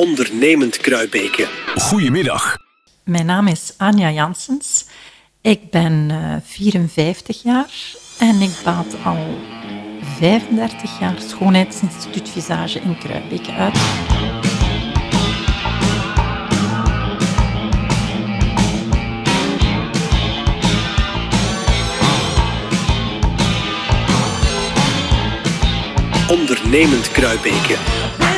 ondernemend Kruibeke. Goedemiddag. Mijn naam is Anja Janssens. Ik ben uh, 54 jaar en ik baat al 35 jaar Schoonheidsinstituut Visage in Kruibeke uit. Ondernemend Kruibeke.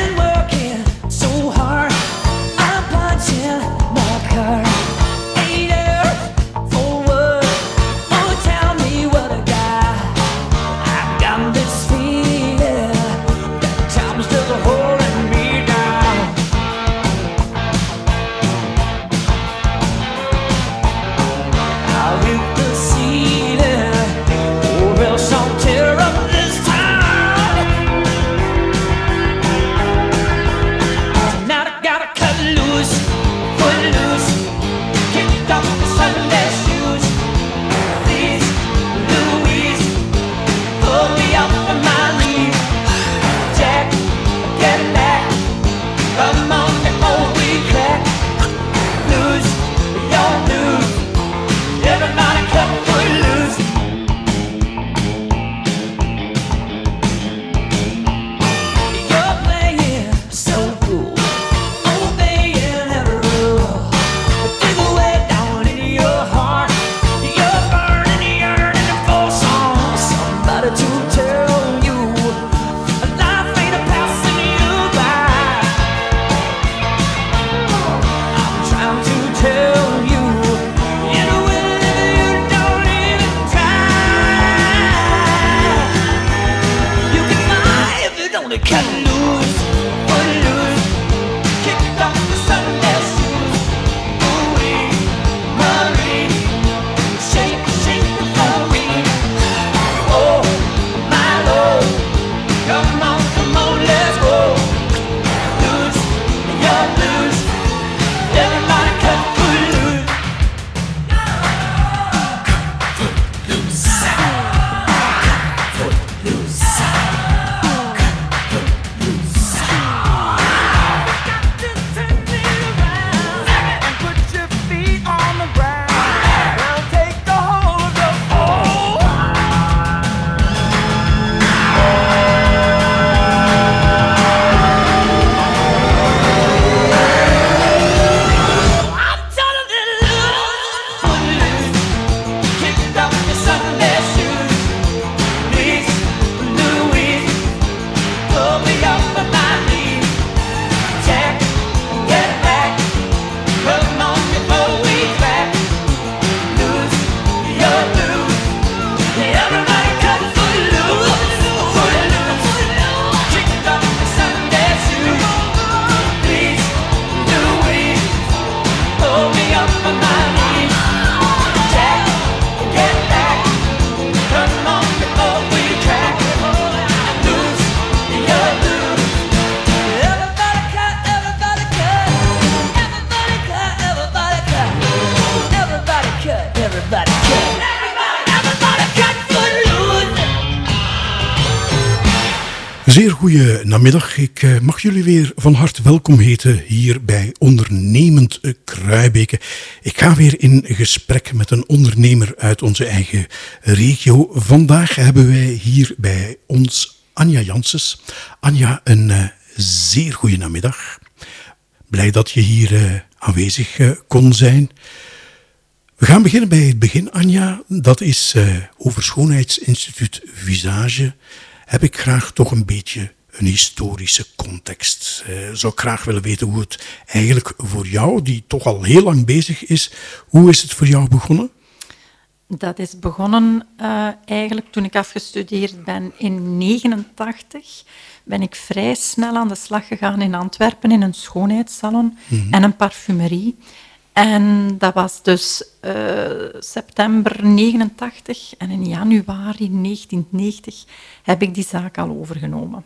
Zeer goede namiddag. Ik eh, mag jullie weer van harte welkom heten hier bij Ondernemend eh, Kruibeke. Ik ga weer in gesprek met een ondernemer uit onze eigen regio. Vandaag hebben wij hier bij ons Anja Janssens. Anja, een eh, zeer goede namiddag. Blij dat je hier eh, aanwezig kon zijn. We gaan beginnen bij het begin, Anja. Dat is over Schoonheidsinstituut Visage. Heb ik graag toch een beetje een historische context. Eh, zou ik graag willen weten hoe het eigenlijk voor jou, die toch al heel lang bezig is, hoe is het voor jou begonnen? Dat is begonnen eh, eigenlijk toen ik afgestudeerd ben in 1989. Ben ik vrij snel aan de slag gegaan in Antwerpen in een schoonheidssalon en een parfumerie. En dat was dus eh, september 89 en in januari 1990 heb ik die zaak al overgenomen.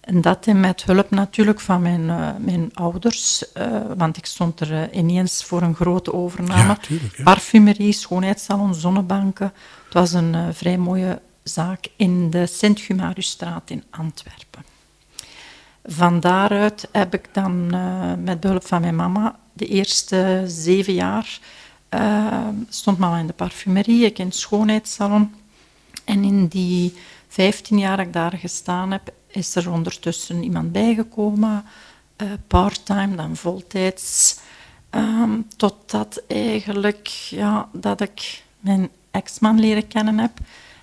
En dat met hulp natuurlijk van mijn, eh, mijn ouders, eh, want ik stond er ineens voor een grote overname. Ja, tuurlijk, ja. Parfumerie, schoonheidssalon, zonnebanken. Het was een vrij mooie zaak in de Sint-Gumariusstraat in Antwerpen. Van daaruit heb ik dan met behulp van mijn mama de eerste zeven jaar eh, stond mama in de parfumerie, ik in het schoonheidssalon. En in die 15 jaar dat ik daar gestaan heb, is er ondertussen iemand bijgekomen, eh parttime, dan voltijds. Ehm, totdat eigenlijk ja, dat ik mijn ex-man leren kennen heb.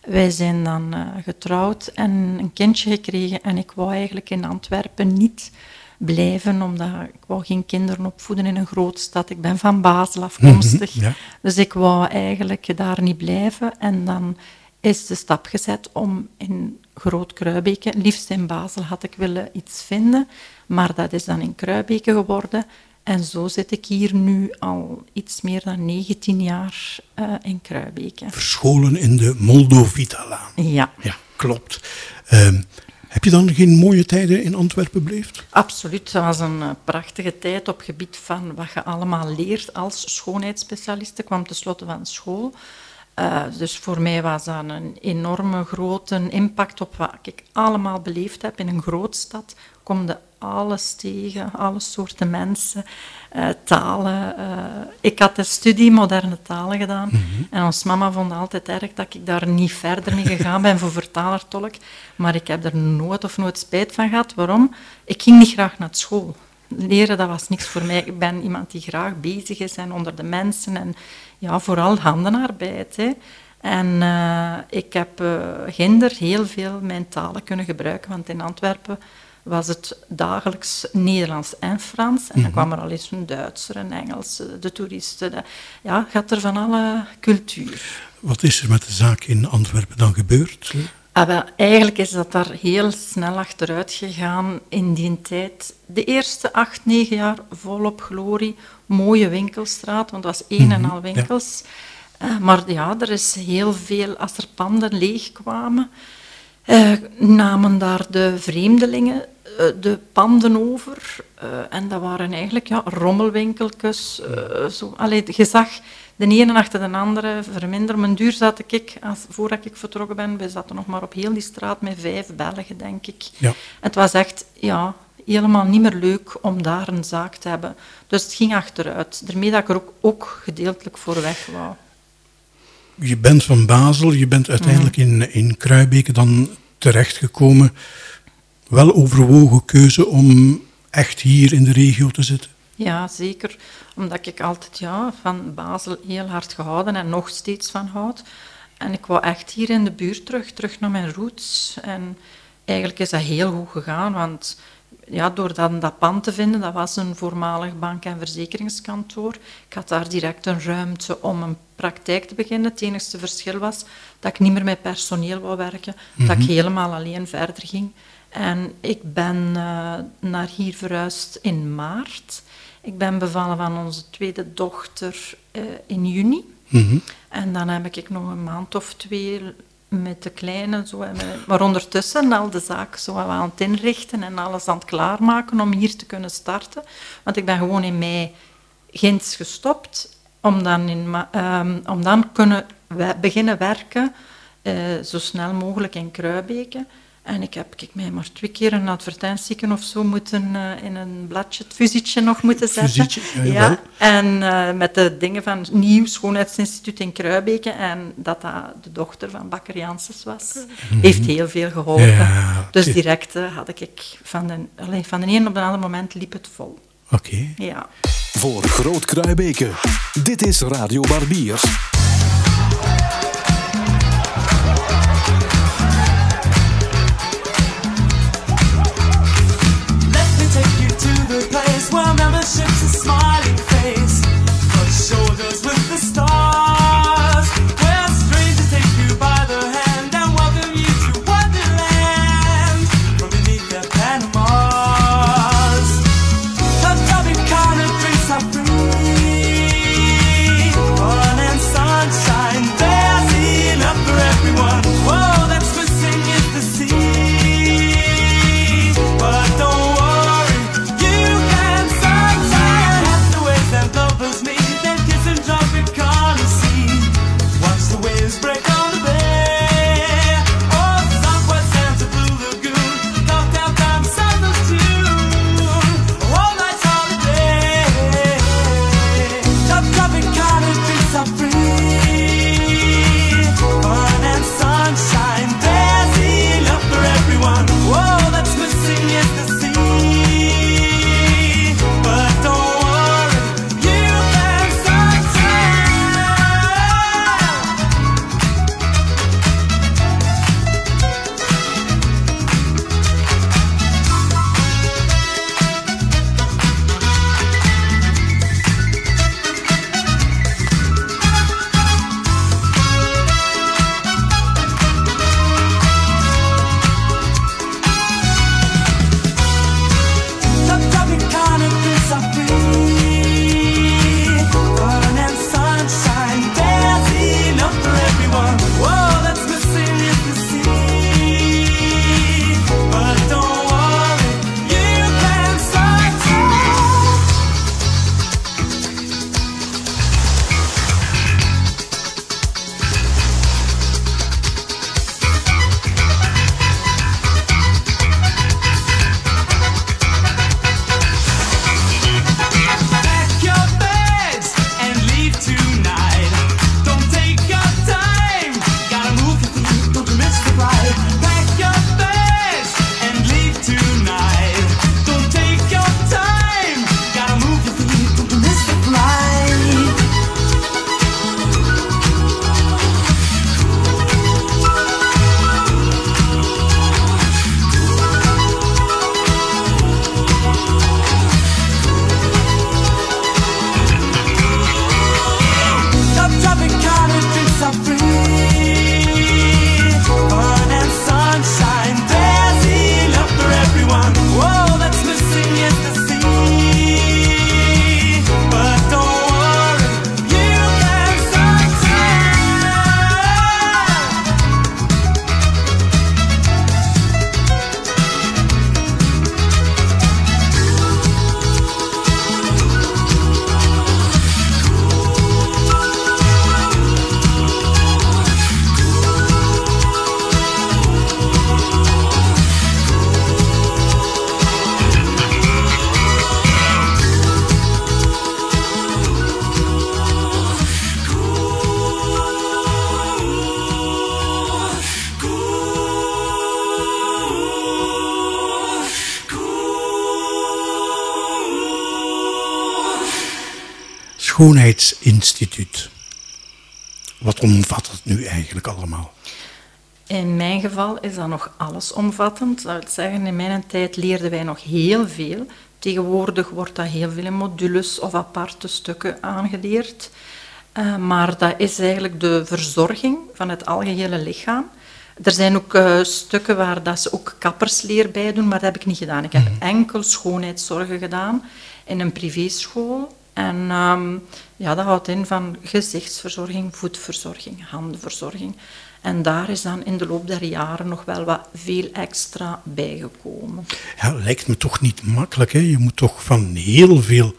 Wij zijn dan eh, getrouwd en een kindje gekregen. En ik wou eigenlijk in Antwerpen niet blijven, omdat ik wou geen kinderen opvoeden in een grootstad. Ik ben van Basel afkomstig. Mhm, ja. Dus ik wou eigenlijk daar niet blijven. En dan is de stap gezet om in Groot Kruibeke, liefst in Basel had ik willen iets vinden, maar dat is dan in Kruibeke geworden. En zo zit ik hier nu al iets meer dan 19 jaar eh, in Kruibeke. Verscholen in de Moldovita-laan. Ja, Ja, klopt. Ehm, heb je dan geen mooie tijden in Antwerpen beleefd? absoluut. Dat was een eh, prachtige tijd op gebied van wat je allemaal leert als schoonheidsspecialist. Ik kwam tenslotte van school. Eh, dus voor mij was dat een enorme grote impact op wat ik allemaal beleefd heb. In een grootstad kom je alles tegen, alle soorten mensen, eh, talen. eh. ik had de studie moderne talen gedaan en ons mama vond altijd erg dat ik daar niet verder mee gegaan ben voor vertaler-tolk. Maar ik heb er nooit of nooit spijt van gehad. Waarom? Ik ging niet graag naar school. Leren, dat was niks voor mij. Ik ben iemand die graag bezig is en onder de mensen en ja, vooral handenarbeid. Hè. En eh, ik heb ginder heel veel mijn talen kunnen gebruiken, want in Antwerpen was het dagelijks Nederlands en Frans. En dan kwam er al eens een Duitser, een Engels, de toeristen. De, ja, gaat er van alle cultuur. Wat is er met de zaak in Antwerpen dan gebeurd? Ah, wel, eigenlijk is dat daar heel snel achteruit gegaan in die tijd. De eerste acht, negen jaar volop glorie, mooie winkelstraat, want het was één en al winkels. Eh, maar ja, er is heel veel, als er panden leegkwamen, eh, namen daar de vreemdelingen de panden over. eh, en dat waren eigenlijk ja, rommelwinkeltjes. eh, zo. Allee, je zag de ene achter de andere verminderen. Mijn duur zat ik, als, voordat ik vertrokken ben, we zaten nog maar op heel die straat met vijf Belgen, denk ik. Ja. Het was echt ja, helemaal niet meer leuk om daar een zaak te hebben. Dus het ging achteruit. Daarmee dat ik er ook, ook gedeeltelijk voor weg wou. Je bent van Basel, je bent uiteindelijk in, in Kruibeke dan terechtgekomen. Wel overwogen keuze om echt hier in de regio te zitten. Ja, zeker. Omdat ik altijd ja, van Basel heel hard gehouden en nog steeds van houd. En ik wou echt hier in de buurt terug, terug naar mijn roots. En eigenlijk is dat heel goed gegaan, want ja, door dat, dat pand te vinden, dat was een voormalig bank- en verzekeringskantoor. Ik had daar direct een ruimte om een praktijk te beginnen. Het enige verschil was dat ik niet meer met personeel wou werken, dat ik helemaal alleen verder ging. En ik ben eh, naar hier verhuisd in maart. Ik ben bevallen van onze tweede dochter eh, in juni. En dan heb ik nog een maand of twee met de kleine, zo, maar ondertussen al de zaak zo aan het inrichten en alles aan het klaarmaken om hier te kunnen starten. Want ik ben gewoon in mei ginds gestopt, om dan, in, ehm, om dan kunnen we- beginnen werken, eh, zo snel mogelijk in Kruibeke. En ik heb ik mij maar twee keer een advertentieken of zo moeten eh, in een bladje, het fusietje nog moeten zetten. Fusietje, ja. En eh, met de dingen van het Nieuw Schoonheidsinstituut in Kruibeke en dat dat de dochter van Bakker Janssens was, heeft heel veel geholpen. Ja, dus direct eh, had ik van de, allee, van de een op de andere moment liep het vol. Oké. Ja. Voor Groot Kruibeke. Dit is Radio Barbiers. Schoonheidsinstituut. Wat omvat het nu eigenlijk allemaal? In mijn geval is dat nog allesomvattend. Dat wil zeggen, in mijn tijd leerden wij nog heel veel. Tegenwoordig wordt dat heel veel in modules of aparte stukken aangeleerd. Eh, maar dat is eigenlijk de verzorging van het algehele lichaam. Er zijn ook eh, stukken waar dat ze ook kappersleer bij doen, maar dat heb ik niet gedaan. Ik heb enkel schoonheidszorgen gedaan in een privéschool. En ehm, ja, dat houdt in van gezichtsverzorging, voetverzorging, handenverzorging. En daar is dan in de loop der jaren nog wel wat veel extra bijgekomen. Ja, lijkt me toch niet makkelijk. Hè? Je moet toch van heel veel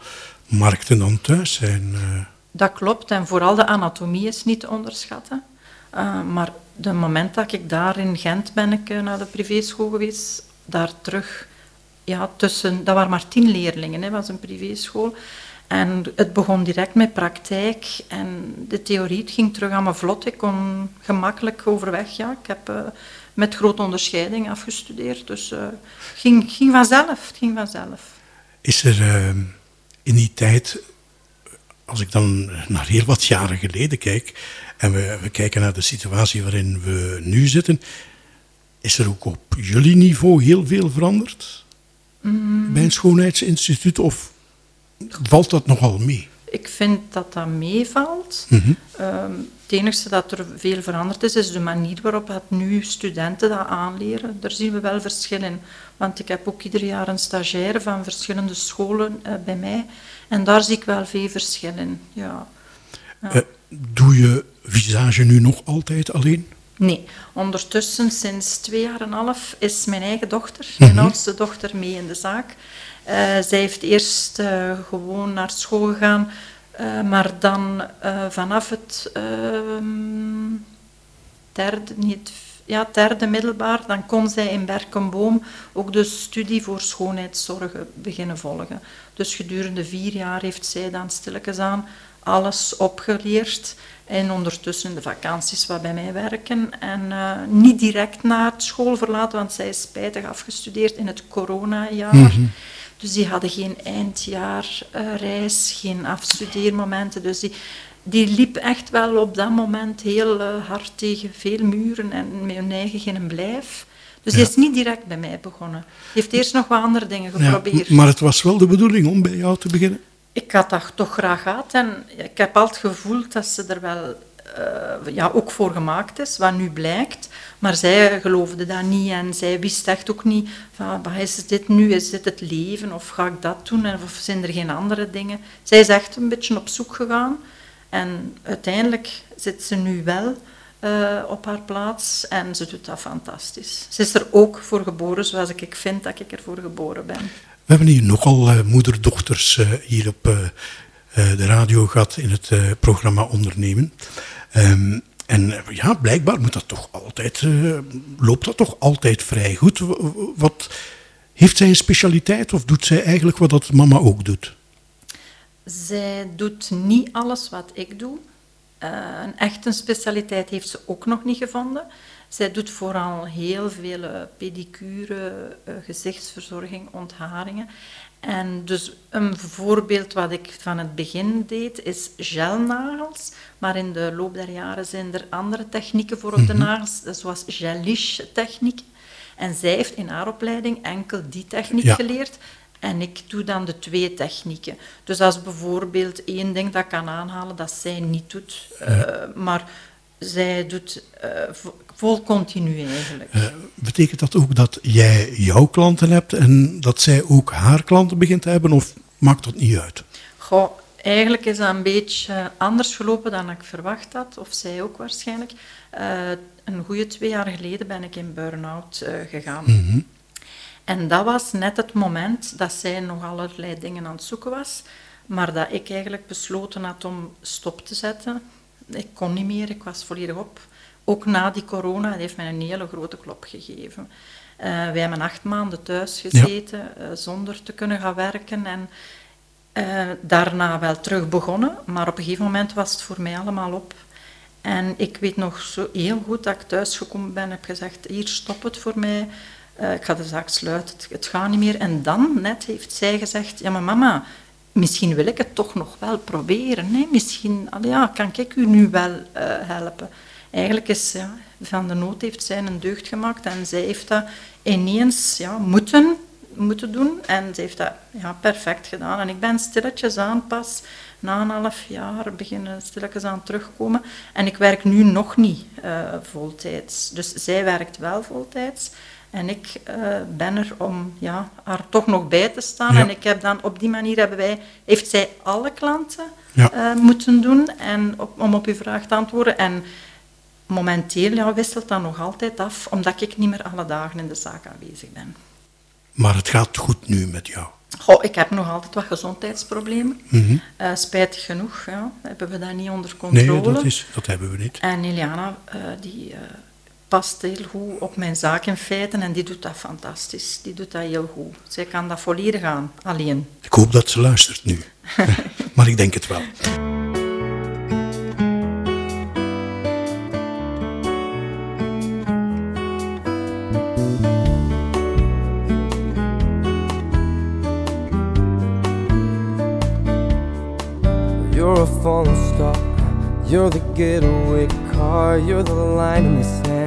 markten dan thuis zijn. eh. Dat klopt, en vooral de anatomie is niet te onderschatten. Uh, maar de moment dat ik daar in Gent ben ik eh, naar de privéschool geweest, daar terug, ja, tussen, dat waren maar tien leerlingen, hè, was een privéschool. En het begon direct met praktijk en de theorie het ging terug aan me vlot. Ik kon gemakkelijk overweg, ja. Ik heb eh, met grote onderscheiding afgestudeerd, dus het ging, ging vanzelf, het ging vanzelf. Is er eh, in die tijd, als ik dan naar heel wat jaren geleden kijk, en we, we kijken naar de situatie waarin we nu zitten, is er ook op jullie niveau heel veel veranderd? Bij een schoonheidsinstituut of valt dat nogal mee? Ik vind dat dat meevalt. Ehm, het enige dat er veel veranderd is, is de manier waarop het nu studenten dat aanleren. Daar zien we wel verschil in. Want ik heb ook ieder jaar een stagiaire van verschillende scholen eh, bij mij. En daar zie ik wel veel verschil in. Ja. Eh, doe je visage nu nog altijd alleen? Nee, ondertussen sinds twee jaar en een half is mijn eigen dochter, mijn oudste dochter, mee in de zaak. Eh, zij heeft eerst eh, gewoon naar school gegaan, eh, maar dan vanaf het ehm, derde, niet, ja, derde middelbaar, dan kon zij in Berkenboom ook de studie voor schoonheidszorgen beginnen volgen. Dus gedurende vier jaar heeft zij dan stilletjes aan alles opgeleerd. En ondertussen de vakanties wat bij mij werken. En niet direct na het school verlaten, want zij is spijtig afgestudeerd in het coronajaar. Dus die hadden geen eindjaarreis, geen afstudeermomenten. Dus die, die liep echt wel op dat moment heel eh, hard tegen veel muren en met hun eigen geen blijf. Dus die is niet direct bij mij begonnen. Die heeft eerst nog wat andere dingen geprobeerd. maar het was wel de bedoeling om bij jou te beginnen? Ik had dat toch graag gehad en ik heb altijd gevoeld dat ze er wel eh, ja, ook voor gemaakt is, wat nu blijkt. Maar zij geloofde dat niet en zij wist echt ook niet van, is dit nu, is dit het leven of ga ik dat doen en of zijn er geen andere dingen. Zij is echt een beetje op zoek gegaan en uiteindelijk zit ze nu wel eh, op haar plaats en ze doet dat fantastisch. Ze is er ook voor geboren zoals ik vind dat ik ervoor geboren ben. We hebben hier nogal eh, moederdochters eh, hier op de radio gehad in het programma Ondernemen. Ehm, en eh, ja, blijkbaar moet dat toch altijd, eh, loopt dat toch altijd vrij goed. Wat, heeft zij een specialiteit of doet zij eigenlijk wat dat mama ook doet? Zij doet niet alles wat ik doe. Eh, een echte specialiteit heeft ze ook nog niet gevonden. Zij doet vooral heel veel pedicure, gezichtsverzorging, ontharingen. En dus een voorbeeld wat ik van het begin deed, is gelnagels. Maar in de loop der jaren zijn er andere technieken voor op de nagels, zoals gelish techniek. En zij heeft in haar opleiding enkel die techniek Ja. geleerd. En ik doe dan de twee technieken. Dus als bijvoorbeeld één ding dat ik kan aanhalen dat zij niet doet, eh, maar zij doet eh, vo- vol continu eigenlijk. Eh, betekent dat ook dat jij jouw klanten hebt en dat zij ook haar klanten begint te hebben of maakt dat niet uit? Goh, eigenlijk is dat een beetje anders gelopen dan ik verwacht had, of zij ook waarschijnlijk. Eh, een goede twee jaar geleden ben ik in burn-out gegaan. En dat was net het moment dat zij nog allerlei dingen aan het zoeken was, maar dat ik eigenlijk besloten had om stop te zetten. Ik kon niet meer, ik was volledig op. Ook na die corona, dat heeft mij een hele grote klop gegeven. Eh wij hebben acht maanden thuis gezeten, eh, zonder te kunnen gaan werken. En eh, daarna wel terug begonnen, maar op een gegeven moment was het voor mij allemaal op. En ik weet nog zo heel goed dat ik thuisgekomen ben en heb gezegd, hier stop het voor mij, ik ga de zaak sluiten, het, het gaat niet meer. En dan net heeft zij gezegd, ja maar mama, misschien wil ik het toch nog wel proberen. Hè? Misschien ja, kan ik u nu wel eh, helpen. Eigenlijk is ja, Van de Nood heeft zij een deugd gemaakt en zij heeft dat ineens ja, moeten, moeten doen. En ze heeft dat ja, perfect gedaan. En ik ben stilletjes aan pas na een half jaar beginnen stilletjes aan terugkomen. En ik werk nu nog niet eh, voltijds. Dus zij werkt wel voltijds. En ik eh, ben er om ja, haar toch nog bij te staan. Ja. En ik heb dan op die manier hebben wij, heeft zij alle klanten Ja. eh, moeten doen en op, om op uw vraag te antwoorden. En momenteel ja, wisselt dat nog altijd af, omdat ik niet meer alle dagen in de zaak aanwezig ben. Maar het gaat goed nu met jou. Goh, ik heb nog altijd wat gezondheidsproblemen. Eh, spijtig genoeg ja, hebben we dat niet onder controle. Mhm. Nee, dat, is, dat hebben we niet. En Iliana, eh, die past heel goed op mijn zaak in feite en die doet dat fantastisch. Die doet dat heel goed. Zij kan dat volledig aan, alleen. Ik hoop dat ze luistert nu. maar ik denk het wel. You're a falling star. You're the getaway car. You're the line in the sand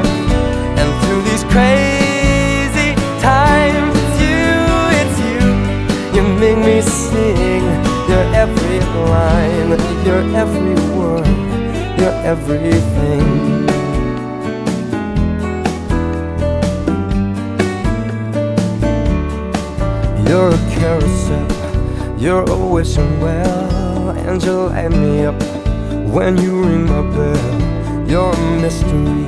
and crazy times, it's you, it's you. You make me sing your every line, your every word, your everything. You're a carousel, you're a wishing well, and you light me up when you ring my bell. You're a mystery,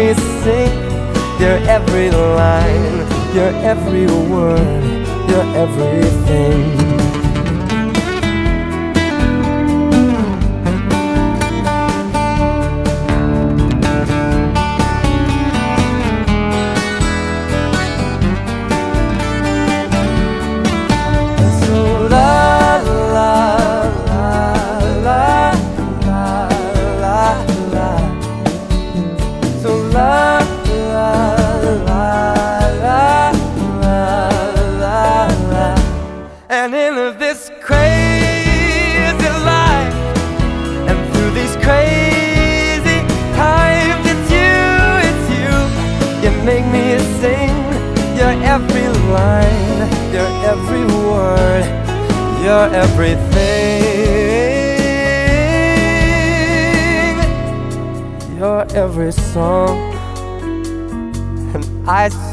me sing. Every line, your every word, your everything.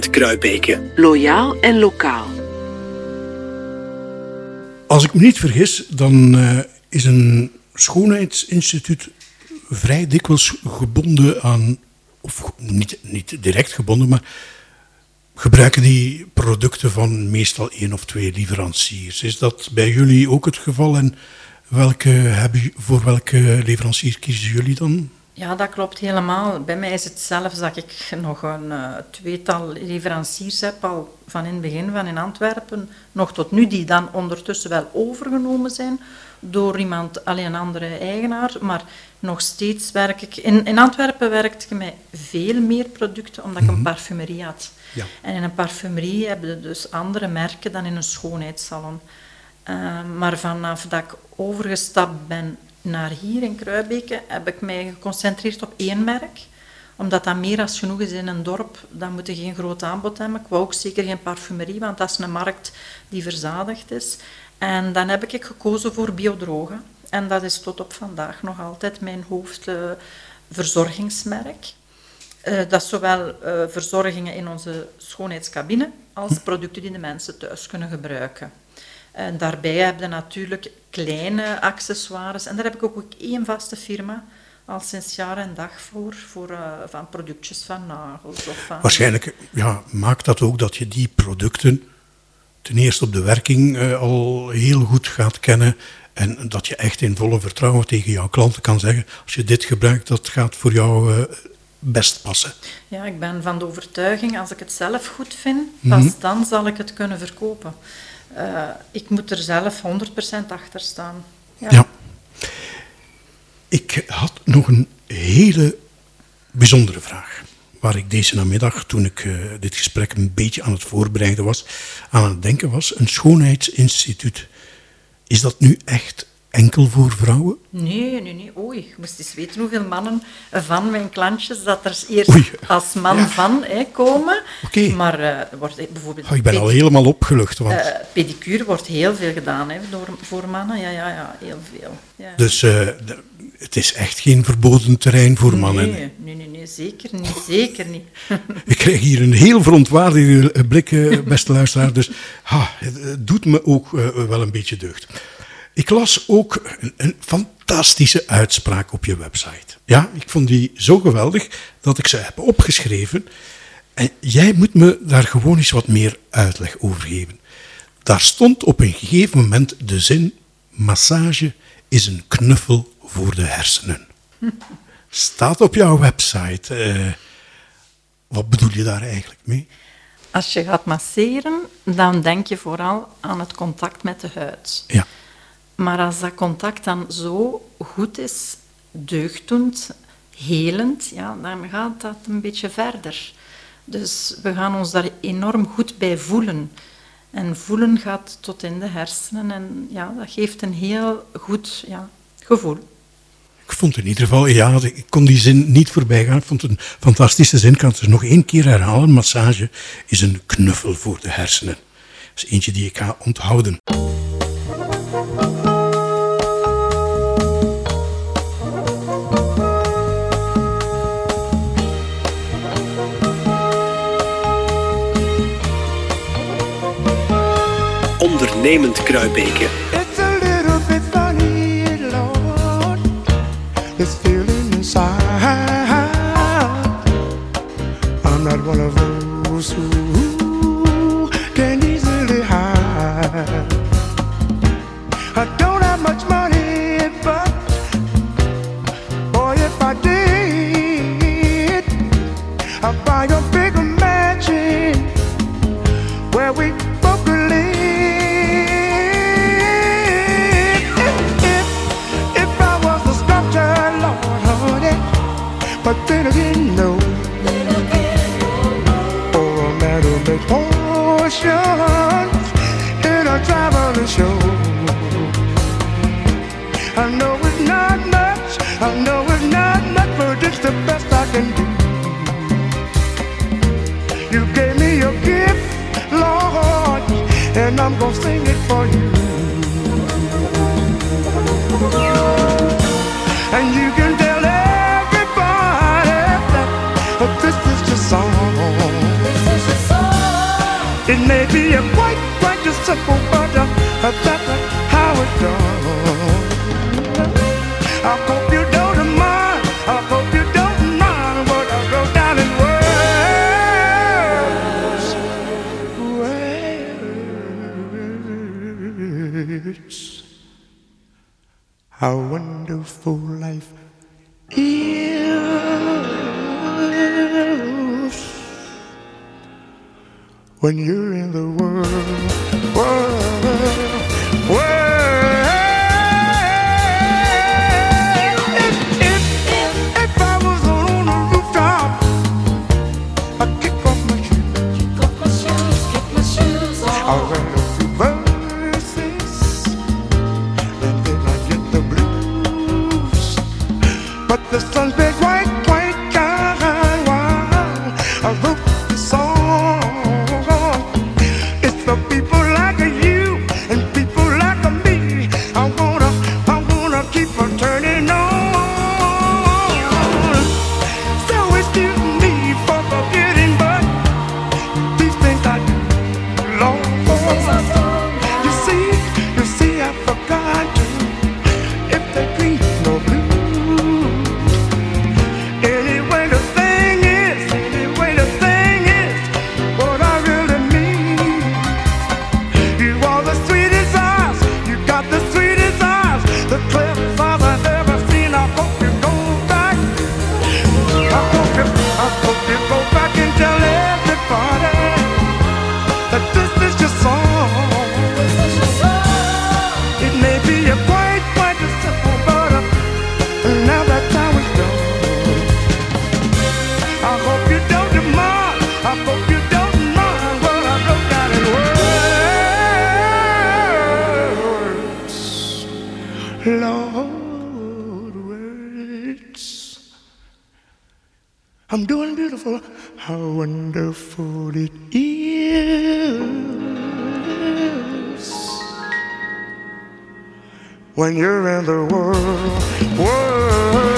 Kruibeke. Loyaal en lokaal. Als ik me niet vergis, dan eh, is een schoonheidsinstituut vrij dikwijls gebonden aan, of niet, niet direct gebonden, maar gebruiken die producten van meestal één of twee leveranciers. Is dat bij jullie ook het geval en welke hebben, voor welke leverancier kiezen jullie dan? Ja, dat klopt helemaal. Bij mij is het zelfs dat ik nog een eh, tweetal leveranciers heb, al van in het begin van in Antwerpen, nog tot nu, die dan ondertussen wel overgenomen zijn door iemand, alleen een andere eigenaar, maar nog steeds werk ik... In, in Antwerpen werkte ik met veel meer producten, omdat ik een parfumerie had. Ja. En in een parfumerie heb je dus andere merken dan in een schoonheidssalon. Eh, maar vanaf dat ik overgestapt ben naar hier in Kruibeke, heb ik mij geconcentreerd op één merk. Omdat dat meer als genoeg is in een dorp, dan moet je geen groot aanbod hebben. Ik wou ook zeker geen parfumerie, want dat is een markt die verzadigd is. En dan heb ik gekozen voor biodroga. En dat is tot op vandaag nog altijd mijn hoofdverzorgingsmerk. Eh, dat is zowel eh, verzorgingen in onze schoonheidscabine als producten die de mensen thuis kunnen gebruiken. En daarbij heb je natuurlijk kleine accessoires. En daar heb ik ook één vaste firma al sinds jaar en dag voor, voor eh, van productjes van nagels. Of van... Waarschijnlijk ja, maakt dat ook dat je die producten ten eerste op de werking eh, al heel goed gaat kennen en dat je echt in volle vertrouwen tegen jouw klanten kan zeggen, als je dit gebruikt, dat gaat voor jou eh, best passen. Ja, ik ben van de overtuiging, als ik het zelf goed vind, pas dan zal ik het kunnen verkopen. Eh, ik moet er zelf 100% achter staan. Ja. Ik had nog een hele bijzondere vraag. Waar ik deze namiddag, toen ik eh, dit gesprek een beetje aan het voorbereiden was, aan het denken was. Een schoonheidsinstituut. Is dat nu echt enkel voor vrouwen? Nee, nee, nee. Oei, je moest eens weten hoeveel mannen van mijn klantjes dat er eerst Oei. als man Ja. van hè, komen. Oké. Maar eh, wordt bijvoorbeeld... Oh, ik ben al helemaal opgelucht. Want, eh, pedicure wordt heel veel gedaan hè, door, voor mannen. Ja, ja, ja, heel veel. Ja. dus eh, het is echt geen verboden terrein voor mannen. Nee, nee, nee, nee, zeker niet. Zeker niet. Ik krijg hier een heel verontwaardigde blik, beste luisteraar. Dus ha, het doet me ook wel een beetje deugd. Ik las ook een, een fantastische uitspraak op je website. Ja, ik vond die zo geweldig dat ik ze heb opgeschreven. En jij moet me daar gewoon eens wat meer uitleg over geven. Daar stond op een gegeven moment de zin: massage is een knuffel voor de hersenen. Staat op jouw website. eh, wat bedoel je daar eigenlijk mee? Als je gaat masseren, dan denk je vooral aan het contact met de huid. Ja. Maar als dat contact dan zo goed is, deugddoend, helend, ja, dan gaat dat een beetje verder. Dus we gaan ons daar enorm goed bij voelen. En voelen gaat tot in de hersenen en ja, dat geeft een heel goed ja, gevoel. Ik vond in ieder geval, ja, ik kon die zin niet voorbij gaan. Ik vond het een fantastische zin. Ik kan het dus nog één keer herhalen. Massage is een knuffel voor de hersenen. Dat is eentje die ik ga onthouden. Feeling inside. I'm not one of those gonna sing it when you're in the world. wonderful, how wonderful it is when you're in the world, world.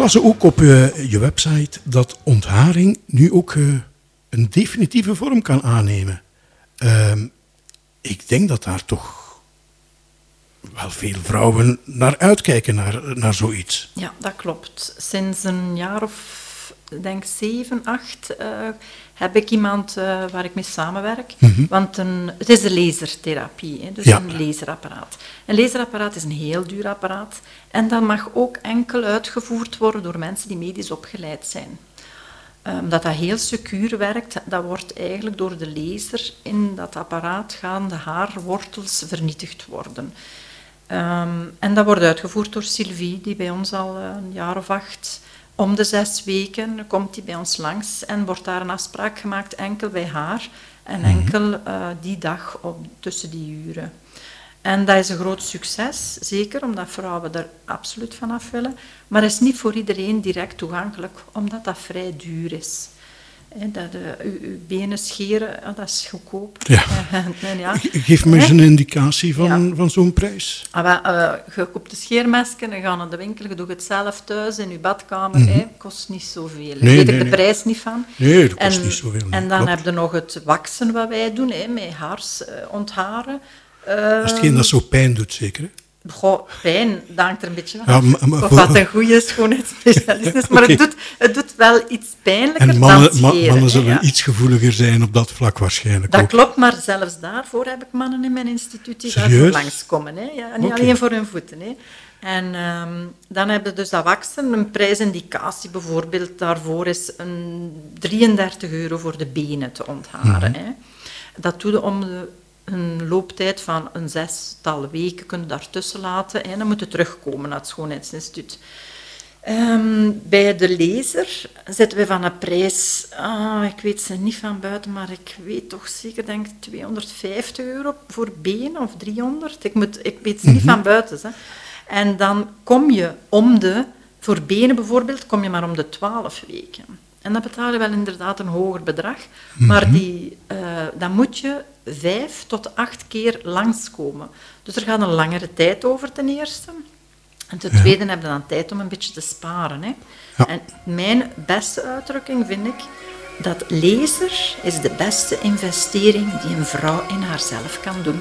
was ook op eh, je website dat ontharing nu ook eh, een definitieve vorm kan aannemen. Ehm, ik denk dat daar toch wel veel vrouwen naar uitkijken, naar, naar zoiets. Ja, dat klopt. Sinds een jaar of denk zeven, acht, eh, heb ik iemand eh, waar ik mee samenwerk. Want een, het is de lasertherapie, hè, dus Ja. een laserapparaat. Een laserapparaat is een heel duur apparaat. En dat mag ook enkel uitgevoerd worden door mensen die medisch opgeleid zijn. Eh, Omdat dat heel secuur werkt, dat wordt eigenlijk door de laser in dat apparaat gaan de haarwortels vernietigd worden. Ehm, en dat wordt uitgevoerd door Sylvie, die bij ons al een jaar of acht, om de zes weken komt die bij ons langs en wordt daar een afspraak gemaakt enkel bij haar en enkel eh, die dag op, tussen die uren. En dat is een groot succes, zeker omdat vrouwen er absoluut van af willen. Maar het is niet voor iedereen direct toegankelijk, omdat dat vrij duur is. Hè, dat, eh, uw, uw benen scheren, ah, dat is goedkoop. Ja. en, ja. Geef me eens een indicatie van, Ja. van zo'n prijs. Ah, eh, je koopt de scheermesken en ga naar de winkel, je doet het zelf thuis in je badkamer. hè, kost niet zoveel. Daar. Nee, weet nee, ik de nee. prijs niet van. Nee, dat kost en, niet zoveel, En dan klopt. heb je nog het waksen wat wij doen, hè, met haars ontharen. Dat is hetgeen dat zo pijn doet, zeker. Hè? Goh, pijn, dat hangt er een beetje van Ja, maar- of een goede schoonheidsspecialist is. Maar het, doet, het doet wel iets pijnlijker En mannen, dan scheren. mannen zullen ja. iets gevoeliger zijn op dat vlak waarschijnlijk Dat ook. klopt, maar zelfs daarvoor heb ik mannen in mijn instituut die daarvoor langskomen. Hè? Ja, niet alleen voor hun voeten. Hè? En ehm, dan heb je dus dat waksen. Een prijsindicatie bijvoorbeeld daarvoor is een 33 euro voor de benen te ontharen. Mhm. hè? Dat doe je om de, een looptijd van een zestal weken kun je daartussen laten. En dan moet je terugkomen naar het Schoonheidsinstituut. Ehm, bij de lezer zitten we van een prijs, ah, ik weet ze niet van buiten, maar ik weet toch zeker, denk ik, 250 euro voor benen of 300. Ik, moet, ik weet ze niet van buiten. Hè. En dan kom je om de, voor benen bijvoorbeeld, kom je maar om de 12 weken. En dan betaal je wel inderdaad een hoger bedrag, maar die, eh, dan moet je vijf tot acht keer langskomen. Dus er gaat een langere tijd over ten eerste. En ten tweede heb je dan tijd om een beetje te sparen. Hè. Ja. En mijn beste uitdrukking vind ik dat lezer is de beste investering die een vrouw in haarzelf kan doen.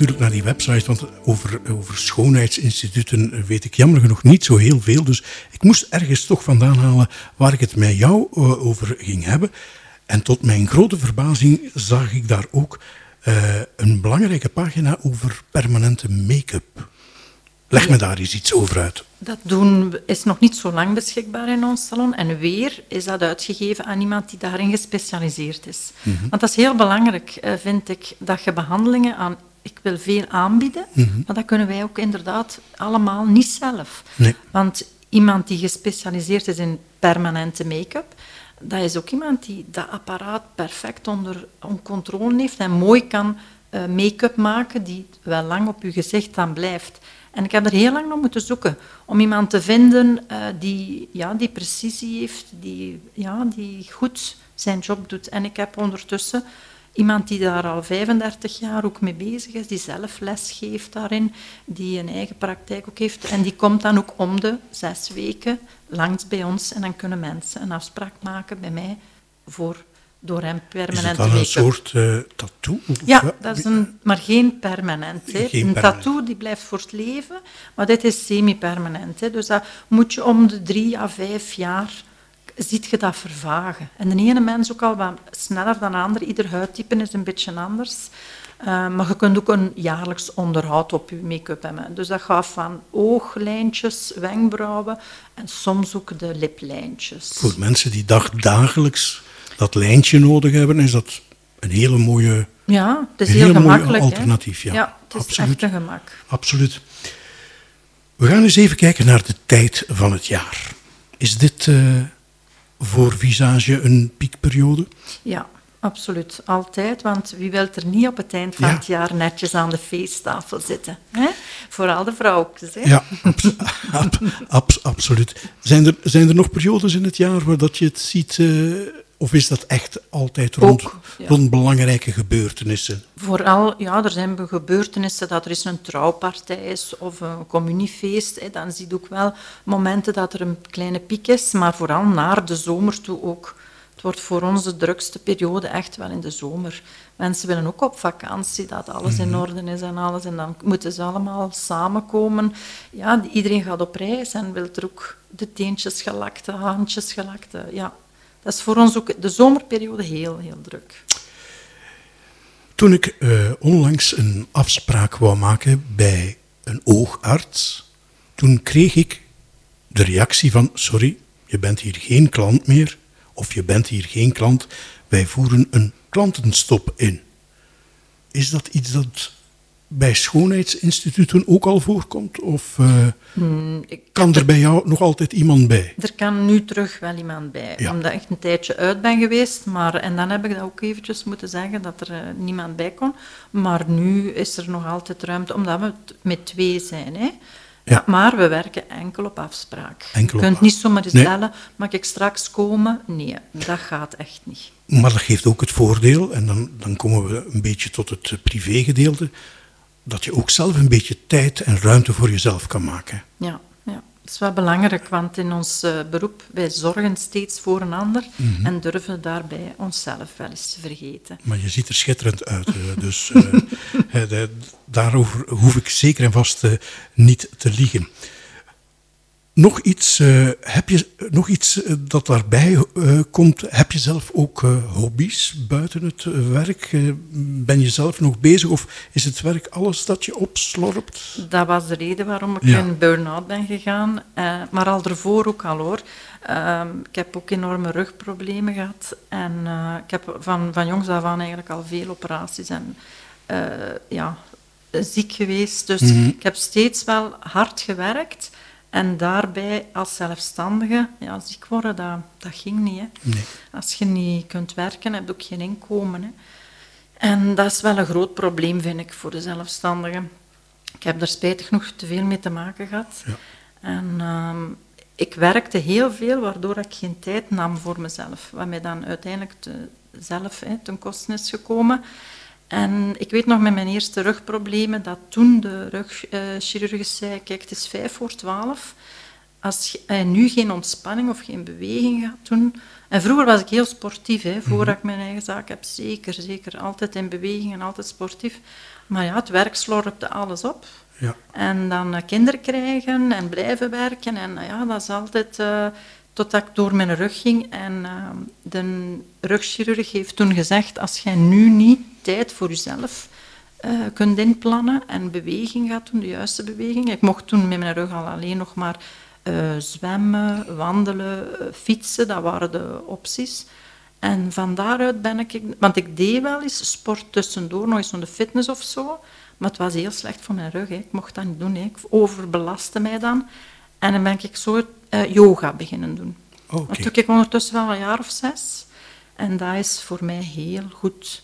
Natuurlijk naar die website, want over, over schoonheidsinstituten weet ik jammer genoeg niet zo heel veel. Dus ik moest ergens toch vandaan halen waar ik het met jou eh, over ging hebben. En tot mijn grote verbazing zag ik daar ook eh, een belangrijke pagina over permanente make-up. Leg me daar eens iets over uit. Dat doen is nog niet zo lang beschikbaar in ons salon. En weer is dat uitgegeven aan iemand die daarin gespecialiseerd is. Want dat is heel belangrijk, eh, vind ik, dat je behandelingen aan... Ik wil veel aanbieden, maar dat kunnen wij ook inderdaad allemaal niet zelf. Nee. Want iemand die gespecialiseerd is in permanente make-up, dat is ook iemand die dat apparaat perfect onder, onder controle heeft en mooi kan eh, make-up maken die wel lang op je gezicht dan blijft. En ik heb er heel lang naar moeten zoeken om iemand te vinden eh, die, ja, die precisie heeft, die, ja, die goed zijn job doet. En ik heb ondertussen iemand die daar al 35 jaar ook mee bezig is, die zelf les geeft daarin, die een eigen praktijk ook heeft. En die komt dan ook om de zes weken langs bij ons en dan kunnen mensen een afspraak maken bij mij voor door hem Is het permanente dan een soort eh, tattoo? Ja, dat is een, maar geen permanent. Hè. Geen een permanent. tattoo die blijft voor het leven, maar dit is semi-permanent. Dus dat moet je om de drie à vijf jaar ziet je dat vervagen. En de ene mens ook al wat sneller dan de andere. Ieder huidtype is een beetje anders. Eh, maar je kunt ook een jaarlijks onderhoud op je make-up hebben. Dus dat gaat van ooglijntjes, wenkbrauwen en soms ook de liplijntjes. Voor mensen die dag, dagelijks dat lijntje nodig hebben, is dat een hele mooie... Ja, het is Een heel gemakkelijk. alternatief, ja. het is Absoluut. echt een gemak. Absoluut. We gaan eens even kijken naar de tijd van het jaar. Is dit eh, voor visage een piekperiode? Ja, absoluut. Altijd. Want wie wil er niet op het eind van Ja. het jaar netjes aan de feesttafel zitten? Hè? Vooral de vrouwtjes. Hè? Ja, abs- ab- abs- absoluut. Zijn er, zijn er nog periodes in het jaar waar dat je het ziet, eh, of is dat echt altijd rond, Ook, ja. rond belangrijke gebeurtenissen? Vooral, ja, er zijn gebeurtenissen dat er eens een trouwpartij is of een communiefeest. Hè. Dan zie je ook wel momenten dat er een kleine piek is, maar vooral naar de zomer toe ook. Het wordt voor ons de drukste periode echt wel in de zomer. Mensen willen ook op vakantie, dat alles in orde is en alles. En dan moeten ze allemaal samenkomen. Ja, iedereen gaat op reis en wil er ook de teentjes gelakt, de handjes gelakt. eh, Ja, dat is voor ons ook de zomerperiode heel, heel druk. Toen ik eh, onlangs een afspraak wou maken bij een oogarts, toen kreeg ik de reactie van, sorry, je bent hier geen klant meer, of je bent hier geen klant, wij voeren een klantenstop in. Is dat iets dat bij schoonheidsinstituten ook al voorkomt? Of eh, Ik- kan er bij jou nog altijd iemand bij? Er kan nu terug wel iemand bij, Ja. omdat ik een tijdje uit ben geweest. Maar, en dan heb ik dat ook eventjes moeten zeggen, dat er eh, niemand bij kon. Maar nu is er nog altijd ruimte, omdat we met twee zijn. Hè. Ja. Maar we werken enkel op afspraak. Enkel je kunt niet zomaar eens Nee. bellen, mag ik straks komen? Nee, dat gaat echt niet. Maar dat geeft ook het voordeel, en dan, dan komen we een beetje tot het privégedeelte, dat je ook zelf een beetje tijd en ruimte voor jezelf kan maken. Ja, ja. Dat is wel belangrijk, want in ons eh, beroep, wij zorgen steeds voor een ander Mhm. en durven daarbij onszelf wel eens te vergeten. Maar je ziet er schitterend uit, eh, dus eh, daarover hoef ik zeker en vast niet te liegen. Nog iets, eh, heb je nog iets eh, dat daarbij eh, komt? Heb je zelf ook hobby's buiten het werk? Ben je zelf nog bezig of is het werk alles dat je opslorpt? Dat was de reden waarom ik Ja. in burn-out ben gegaan. maar al ervoor ook al hoor. Ehm, ik heb ook enorme rugproblemen gehad. En ik heb van, van jongs af aan eigenlijk al veel operaties en ja, ziek geweest. Dus ik heb steeds wel hard gewerkt. En daarbij als zelfstandige, ja, ziek worden, dat, dat ging niet. Hè. Nee. Als je niet kunt werken, heb je ook geen inkomen. Hè. En dat is wel een groot probleem, vind ik, voor de zelfstandigen. Ik heb daar spijtig genoeg te veel mee te maken gehad. Ja. En ehm, ik werkte heel veel, waardoor ik geen tijd nam voor mezelf. Wat mij dan uiteindelijk te, zelf hè, ten koste is gekomen. En ik weet nog met mijn eerste rugproblemen dat toen de rugchirurg zei, kijk, het is vijf voor twaalf. Als je eh, nu geen ontspanning of geen beweging gaat doen... En vroeger was ik heel sportief, hè, voordat ik mijn eigen zaak heb. Zeker, zeker. Altijd in beweging en altijd sportief. Maar ja, het werk slorpte alles op. Ja. En dan eh, kinderen krijgen en blijven werken. En eh, ja, dat is altijd... eh, totdat ik door mijn rug ging. En eh, de rugchirurg heeft toen gezegd, als jij nu niet tijd voor jezelf eh, kunt inplannen en beweging gaat doen, de juiste beweging. Ik mocht toen met mijn rug al alleen nog maar eh, zwemmen, wandelen, eh, fietsen. Dat waren de opties. En van daaruit ben ik... Want ik deed wel eens sport tussendoor, nog eens naar de fitness of zo. Maar het was heel slecht voor mijn rug. Hè. Ik mocht dat niet doen. Hè. Ik overbelastte mij dan. En dan ben ik zo yoga beginnen doen. Oké. Dat doe ik ondertussen wel een jaar of zes. En dat is voor mij heel goed.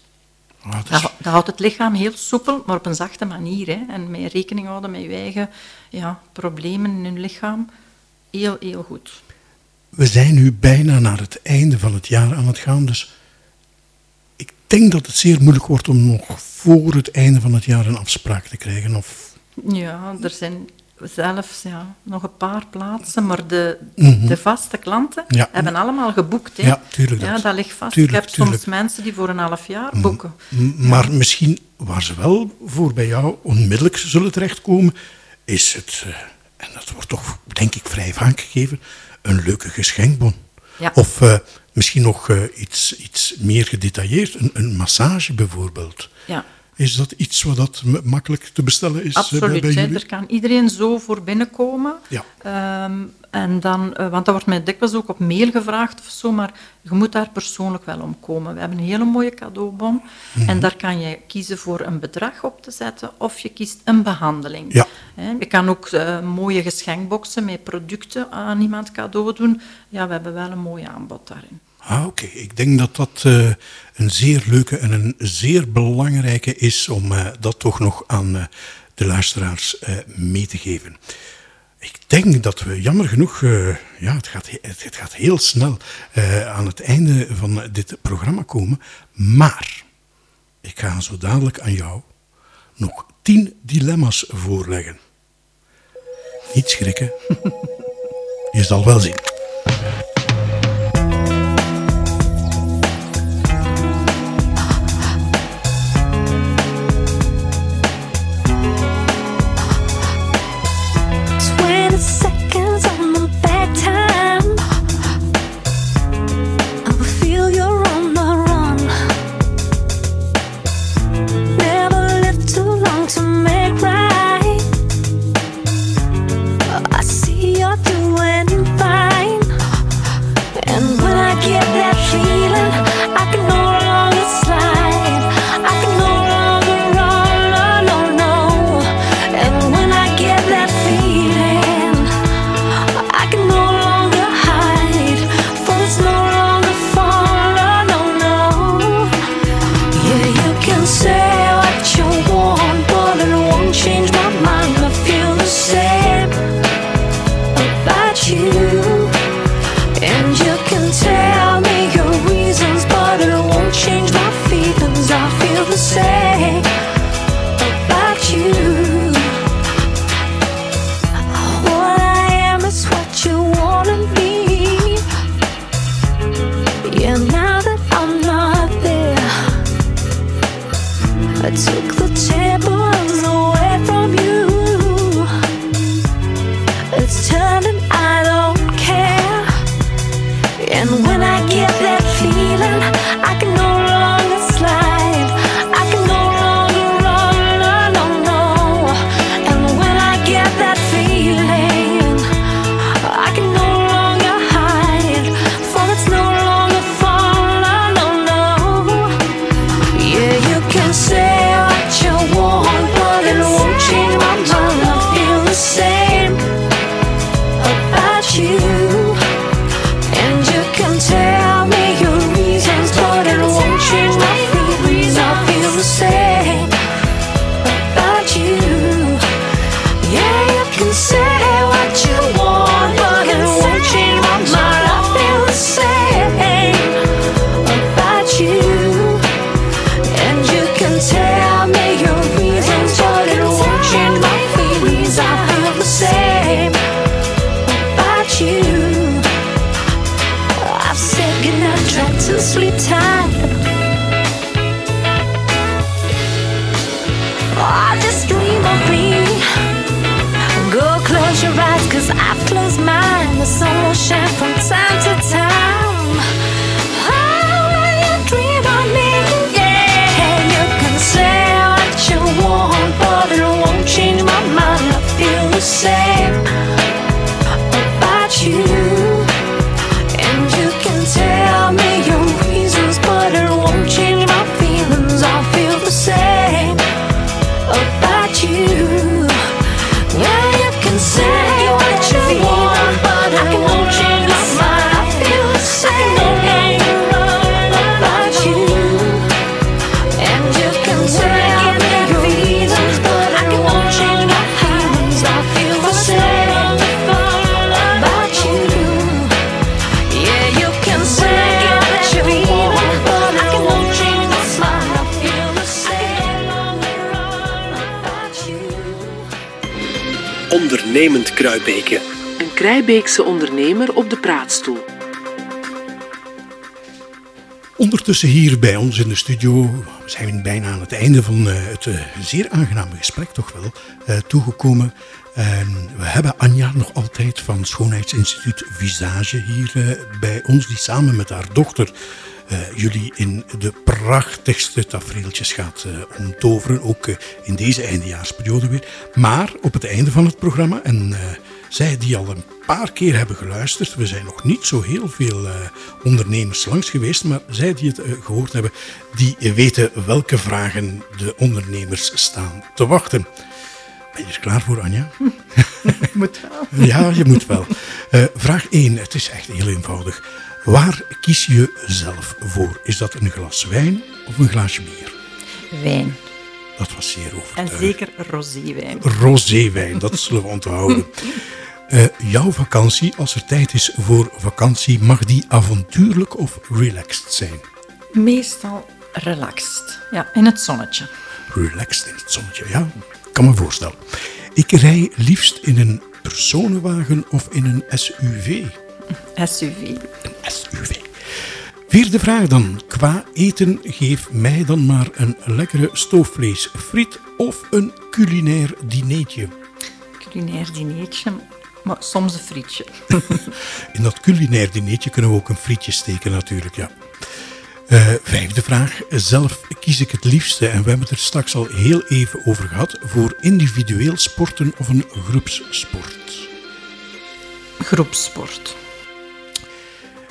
Dat is- Dat, dat houdt het lichaam heel soepel, maar op een zachte manier. Hè. En met rekening houden met je eigen ja, problemen in je lichaam. Heel, heel goed. We zijn nu bijna naar het einde van het jaar aan het gaan, dus ik denk dat het zeer moeilijk wordt om nog voor het einde van het jaar een afspraak te krijgen. Of, Ja, er zijn zelfs ja, nog een paar plaatsen, maar de, Mhm. de vaste klanten Ja. hebben allemaal geboekt. Hè. Ja, tuurlijk Ja, dat. dat ligt vast. Tuurlijk, ik heb tuurlijk. soms mensen die voor een half jaar boeken. M- maar misschien waar ze wel voor bij jou onmiddellijk zullen terechtkomen, is het, eh, en dat wordt toch denk ik vrij vaak gegeven, een leuke geschenkbon. Ja. Of eh, misschien nog eh, iets, iets meer gedetailleerd, een, een massage bijvoorbeeld. Ja. Is dat iets wat dat makkelijk te bestellen is eh, bij, Absoluut. bij hè. Er kan iedereen zo voor binnenkomen. Ja. Ehm, en dan, eh, want dat wordt mij dikwijls ook op mail gevraagd of zo, maar je moet daar persoonlijk wel om komen. We hebben een hele mooie cadeaubon Mhm. en daar kan je kiezen voor een bedrag op te zetten of je kiest een behandeling. Ja. Je kan ook eh, mooie geschenkboxen met producten aan iemand cadeau doen. Ja, we hebben wel een mooi aanbod daarin. Ah, oké. Ik denk dat dat eh, een zeer leuke en een zeer belangrijke is om eh, dat toch nog aan eh, de luisteraars mee te geven. Ik denk dat we jammer genoeg, ja, het gaat, he- het, het gaat heel snel aan het einde van dit programma komen. Maar ik ga zo dadelijk aan jou nog tien dilemma's voorleggen. Niet schrikken. Je zal wel zien. The sun from Ondernemend Kruibeke. Een Krijbeekse ondernemer op de praatstoel. Ondertussen hier bij ons in de studio zijn we bijna aan het einde van eh, het eh, zeer aangename gesprek toch wel eh, toegekomen. En we hebben Anja nog altijd van Schoonheidsinstituut Visage hier bij ons, die samen met haar dochter jullie in de prachtigste tafereeltjes gaat eh, omtoveren, ook eh, in deze eindejaarsperiode weer. Maar op het einde van het programma, en eh, zij die al een paar keer hebben geluisterd, we zijn nog niet zo heel veel eh, ondernemers langs geweest, maar zij die het eh, gehoord hebben, die weten welke vragen de ondernemers staan te wachten. Ben je er klaar voor, Anja? Moet wel. Ja, je moet wel. Eh, vraag 1, het is echt heel eenvoudig. Waar kies je zelf voor? Is dat een glas wijn of een glaasje bier? Wijn. Dat was zeer En overtuigend. zeker roséwijn. Roséwijn, dat zullen we onthouden. Eh, jouw vakantie, als er tijd is voor vakantie, mag die avontuurlijk of relaxed zijn? Meestal relaxed. Ja, in het zonnetje. Relaxed in het zonnetje, ja, kan me voorstellen. Ik rij liefst in een personenwagen of in een SUV. SUV. Een SUV. Vierde vraag dan. Qua eten geef mij dan maar een lekkere stoofvleesfriet of een culinair dineetje. Culinair dineetje, maar soms een frietje. In dat culinair dineetje kunnen we ook een frietje steken natuurlijk, ja. Eh, vijfde vraag. Zelf kies ik het liefste, en we hebben het er straks al heel even over gehad, voor individueel sporten of een groepssport. Groepsport.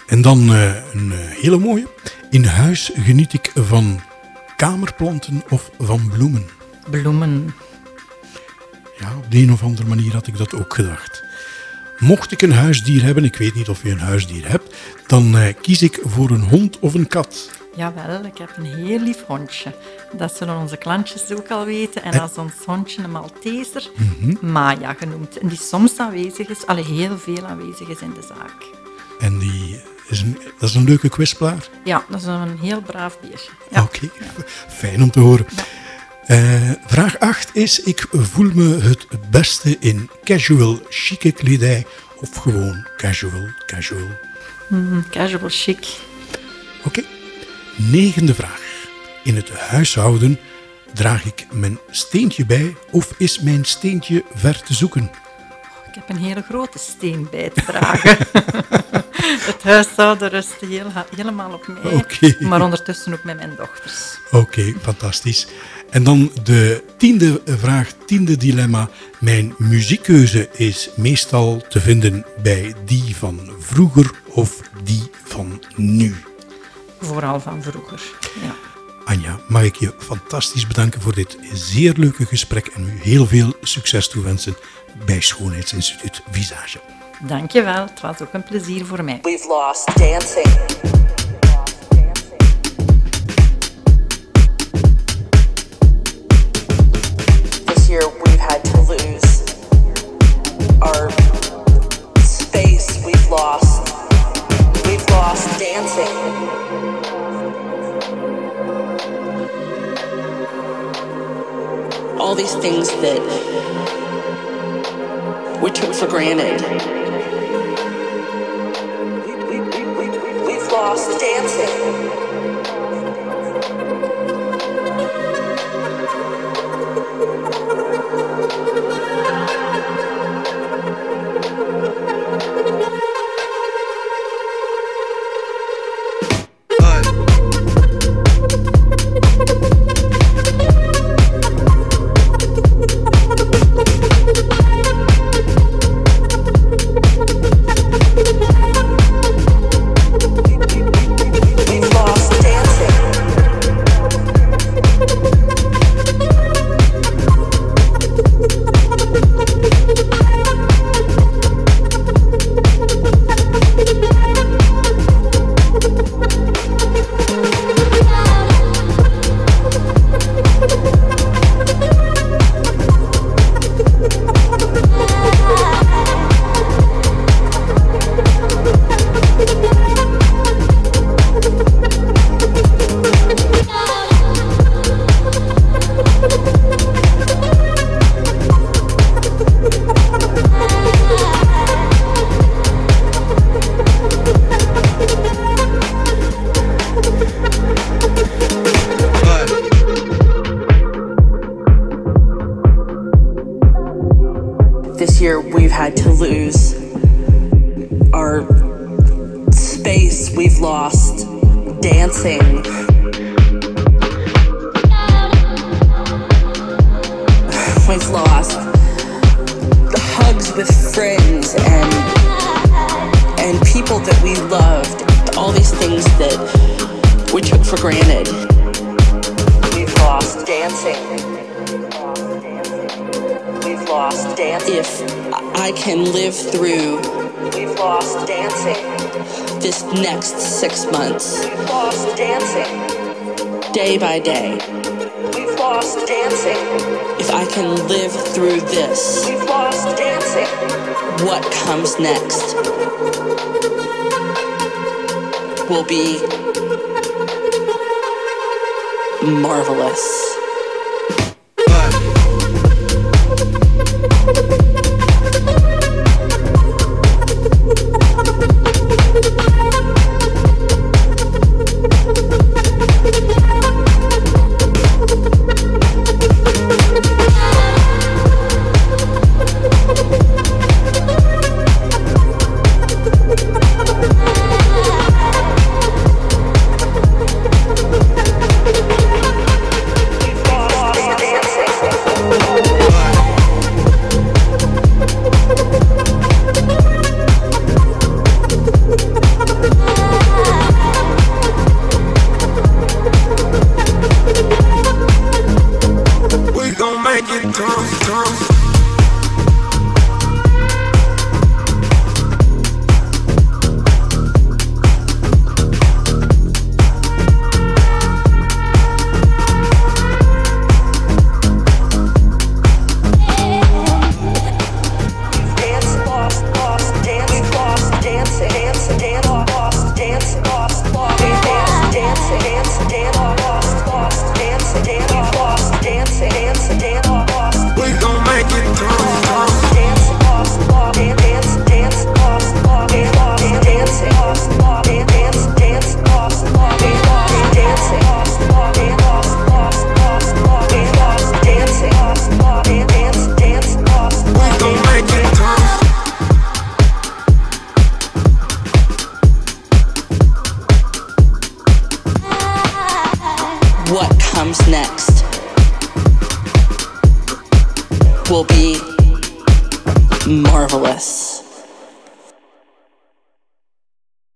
En dan eh, een eh, hele mooie. In huis geniet ik van kamerplanten of van bloemen. Bloemen. Ja, op de een of andere manier had ik dat ook gedacht. Mocht ik een huisdier hebben, ik weet niet of je een huisdier hebt, dan eh, kies ik voor een hond of een kat. Jawel, ik heb een heel lief hondje. Dat zullen onze klantjes ook al weten. En dat is ons hondje, een Malteser, Maya genoemd. En die soms aanwezig is, alle heel veel aanwezig is in de zaak. En die is een, dat is een leuke quizplaat. Ja, dat is een heel braaf beestje. Ja. Oké, fijn om te horen. Eh, vraag 8 is, ik voel me het beste in casual chique kledij of gewoon casual, casual. Mm, casual chic. Oké. Negende vraag. In het huishouden Draag ik mijn steentje bij of is mijn steentje ver te zoeken? Ik heb een hele grote steen bij te dragen. het huishouden rust heel, helemaal op mij, maar ondertussen ook met mijn dochters. Oké, fantastisch. En dan de tiende vraag, tiende dilemma. Mijn muziekkeuze is meestal te vinden bij die van vroeger of die van nu. Vooral van vroeger. Ja. Anja, mag ik je fantastisch bedanken voor dit zeer leuke gesprek en u heel veel succes toewensen bij Schoonheidsinstituut Visage. Dankjewel, het was ook een plezier voor mij. We've lost dancing. This year we've had to lose our space. We've lost. We've lost dancing. All these things that we took for granted. We've lost dancing.